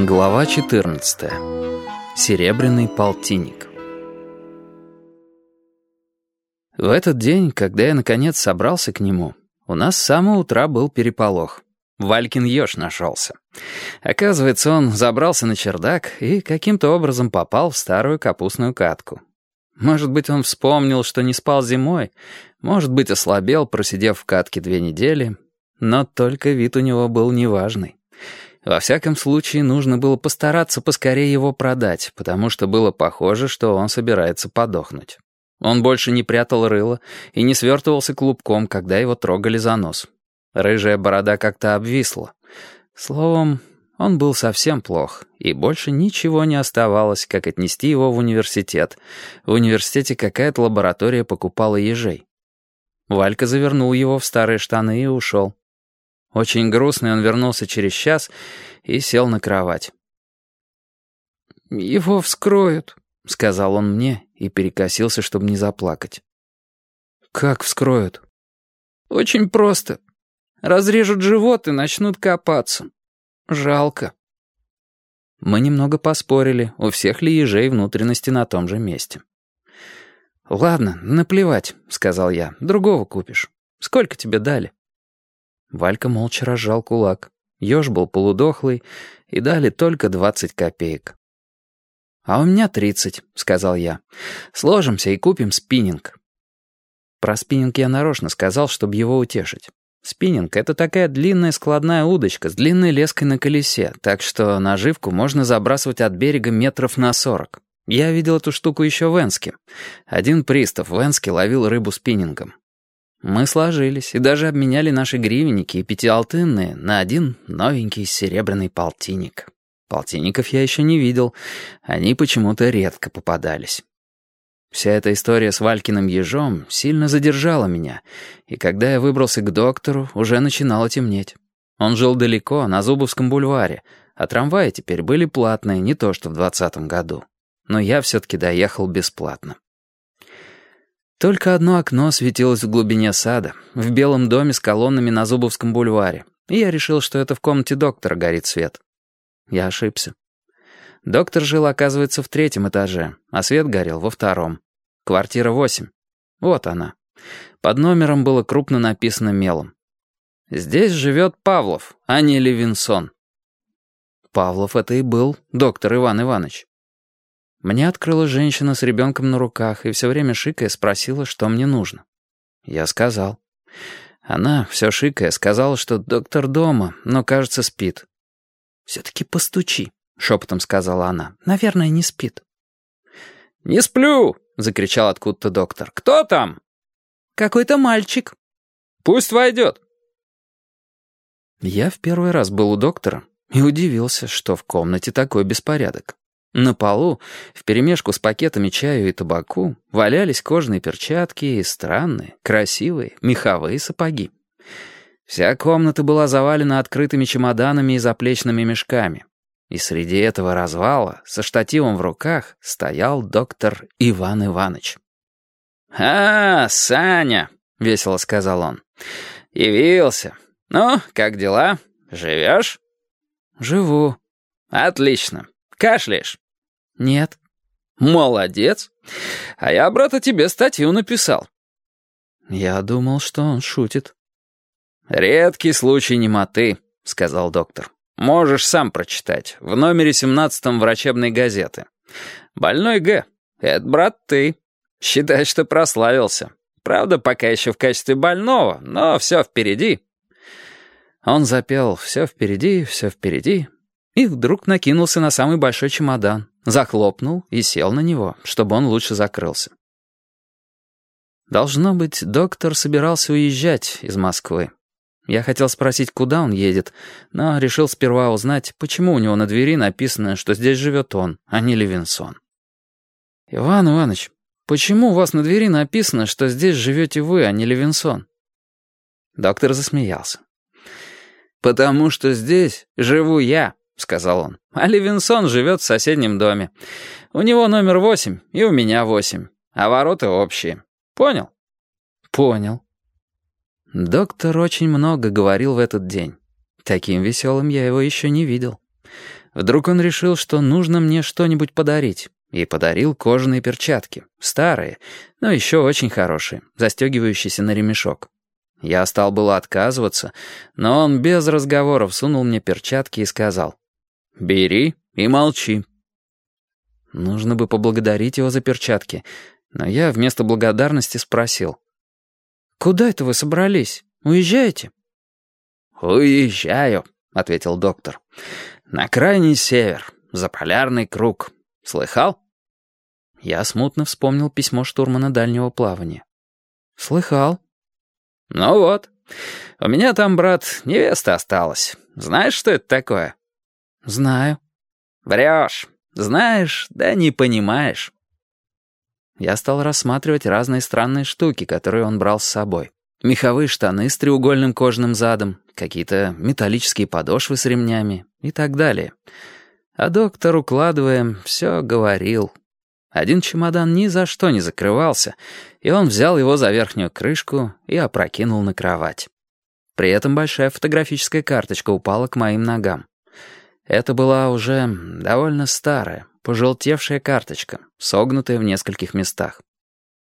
Глава 14. Серебряный полтинник. В этот день, когда я наконец собрался к нему, у нас с самого утра был переполох. Валькин еж нашелся. Оказывается, он забрался на чердак и каким-то образом попал в старую капустную катку. Может быть, он вспомнил, что не спал зимой, может быть, ослабел, просидев в катке две недели, но только вид у него был неважный. Во всяком случае, нужно было постараться поскорее его продать, потому что было похоже, что он собирается подохнуть. Он больше не прятал рыло и не свертывался клубком, когда его трогали за нос. Рыжая борода как-то обвисла. Словом, он был совсем плох, и больше ничего не оставалось, как отнести его в университет. В университете какая-то лаборатория покупала ежей. Валька завернул его в старые штаны и ушел. Очень грустный он вернулся через час и сел на кровать. «Его вскроют», — сказал он мне и перекосился, чтобы не заплакать. «Как вскроют?» «Очень просто. Разрежут живот и начнут копаться. Жалко». Мы немного поспорили, у всех ли ежей внутренности на том же месте. «Ладно, наплевать», — сказал я, — «другого купишь. Сколько тебе дали?» Валька молча разжал кулак. Ёж был полудохлый, и дали только двадцать копеек. «А у меня тридцать», — сказал я. «Сложимся и купим спиннинг». Про спиннинг я нарочно сказал, чтобы его утешить. Спиннинг — это такая длинная складная удочка с длинной леской на колесе, так что наживку можно забрасывать от берега метров на сорок. Я видел эту штуку еще в Энске. Один пристав в Энске ловил рыбу спиннингом. Мы сложились и даже обменяли наши гривенники и пятиалтынные на один новенький серебряный полтинник. Полтинников я еще не видел, они почему-то редко попадались. Вся эта история с Валькиным ежом сильно задержала меня, и когда я выбрался к доктору, уже начинало темнеть. Он жил далеко, на Зубовском бульваре, а трамваи теперь были платные, не то что в двадцатом году. Но я все-таки доехал бесплатно. Только одно окно светилось в глубине сада, в белом доме с колоннами на Зубовском бульваре, и я решил, что это в комнате доктора горит свет. Я ошибся. Доктор жил, оказывается, в третьем этаже, а свет горел во втором. Квартира восемь. Вот она. Под номером было крупно написано мелом. «Здесь живет Павлов, а не Левинсон». Павлов это и был доктор Иван Иванович. Мне открыла женщина с ребенком на руках и все время шикая спросила, что мне нужно. Я сказал. Она, все шикая, сказала, что доктор дома, но, кажется, спит. «Все-таки постучи», — шепотом сказала она. «Наверное, не спит». «Не сплю!» — закричал откуда-то доктор. «Кто там?» «Какой-то мальчик». «Пусть войдет». Я в первый раз был у доктора и удивился, что в комнате такой беспорядок. На полу, вперемешку с пакетами чаю и табаку, валялись кожаные перчатки и странные, красивые, меховые сапоги. Вся комната была завалена открытыми чемоданами и заплечными мешками. И среди этого развала, со штативом в руках, стоял доктор Иван Иванович. «А, Саня!» — весело сказал он. «Явился. Ну, как дела? Живешь?» «Живу». «Отлично. Кашляешь?» «Нет». «Молодец. А я, брата, тебе статью написал». Я думал, что он шутит. «Редкий случай немоты», — сказал доктор. «Можешь сам прочитать. В номере 17 врачебной газеты. Больной Г. Это брат ты. Считай, что прославился. Правда, пока еще в качестве больного, но все впереди». Он запел «Все впереди, все впереди», и вдруг накинулся на самый большой чемодан, захлопнул и сел на него, чтобы он лучше закрылся. Должно быть, доктор собирался уезжать из Москвы. Я хотел спросить, куда он едет, но решил сперва узнать, почему у него на двери написано, что здесь живет он, а не Левинсон. «Иван Иванович, почему у вас на двери написано, что здесь живете вы, а не Левинсон?» Доктор засмеялся. «Потому что здесь живу я», — сказал он. «А Левинсон живет в соседнем доме. У него номер восемь, и у меня восемь. А ворота общие. Понял?» «Понял». Доктор очень много говорил в этот день. Таким веселым я его еще не видел. Вдруг он решил, что нужно мне что-нибудь подарить, и подарил кожаные перчатки, старые, но еще очень хорошие, застегивающиеся на ремешок. Я стал было отказываться, но он без разговоров сунул мне перчатки и сказал «Бери и молчи». Нужно бы поблагодарить его за перчатки, но я вместо благодарности спросил «Куда это вы собрались? Уезжаете?» «Уезжаю», — ответил доктор. «На крайний север, за полярный круг. Слыхал?» Я смутно вспомнил письмо штурмана дальнего плавания. «Слыхал». «Ну вот. У меня там, брат, невеста осталась. Знаешь, что это такое?» «Знаю». «Врешь. Знаешь, да не понимаешь». Я стал рассматривать разные странные штуки, которые он брал с собой. Меховые штаны с треугольным кожаным задом, какие-то металлические подошвы с ремнями и так далее. А доктор, укладывая, все говорил. Один чемодан ни за что не закрывался, и он взял его за верхнюю крышку и опрокинул на кровать. При этом большая фотографическая карточка упала к моим ногам. Это была уже довольно старая, пожелтевшая карточка, согнутая в нескольких местах.